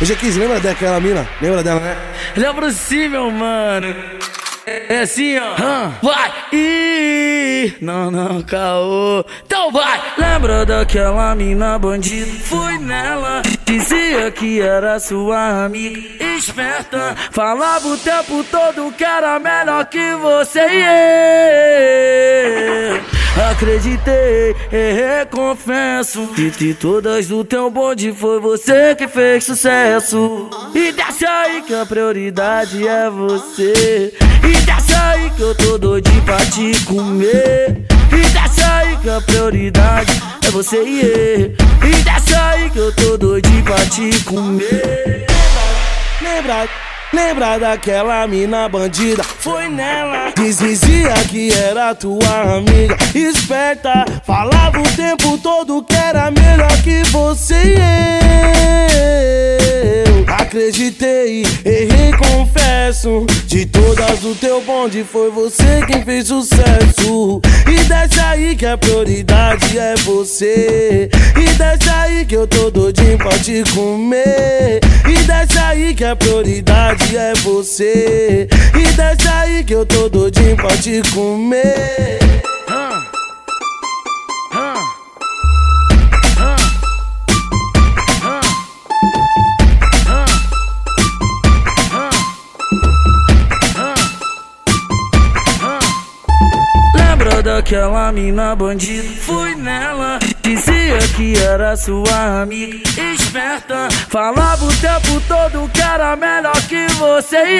Ô G15, lembra daquela mina? Lembra dela, né? Lembro sim, meu mano. É assim, ó. Vai! Ih, não, não, caô. Então vai! Lembra daquela mina bandida? Fui nela. Dizia que era sua amiga esperta. Falava o tempo todo que era melhor que você eu. Acreditei, errei, confesso. Que de todas do teu bonde foi você que fez sucesso. E desce aí que a prioridade é você. E desce aí que eu tô doidinho pra te comer. E desce aí que a prioridade é você e eu. E desce aí que eu tô doidinho pra te comer. Lembra, lembra daquela mina bandida? Foi nela. Dizia que era tua amiga esperta. Falava o tempo todo que era melhor que você e eu. Acreditei, errei, confesso. De todas o teu bonde foi você quem fez sucesso. E desce aí que a prioridade é você. E desce aí que eu tô doidinho pra te comer. Desce aí que a prioridade é você. E desce aí que eu tô doidinho pra te comer. Lembra daquela mina bandida? Fui nela, dizia que era sua amiga Falava o tempo todo que era melhor que você e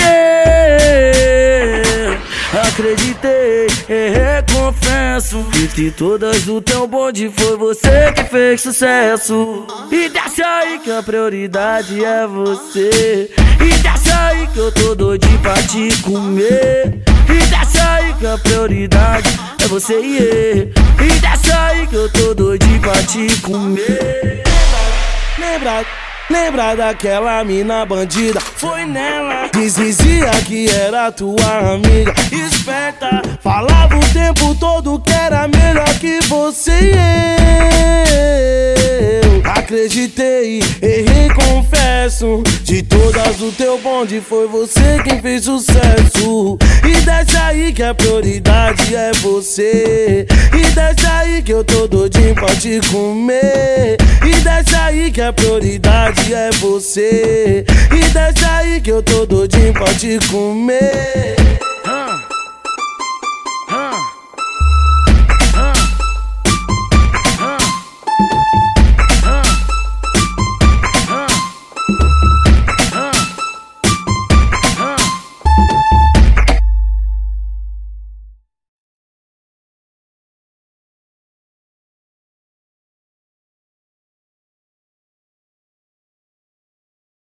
eu. Acreditei, errei, confesso. Que de todas do teu bonde foi você que fez sucesso. E desce aí que a prioridade é você. E desce aí que eu tô doidinho pra te comer. E desce aí que a prioridade é você e eu. E desce aí que eu tô doidinho pra te comer. Lembra, lembra daquela mina bandida? Foi nela. Dizia que era tua amiga esperta. Falava o tempo todo que era melhor que você e eu. Acreditei, errei, confesso. De todas o teu bonde foi você quem fez sucesso. E desce aí que a prioridade é você. E desce aí que eu tô doidinho pra te comer. Que a prioridade é você. E desce aí que eu tô doidinho pra te comer.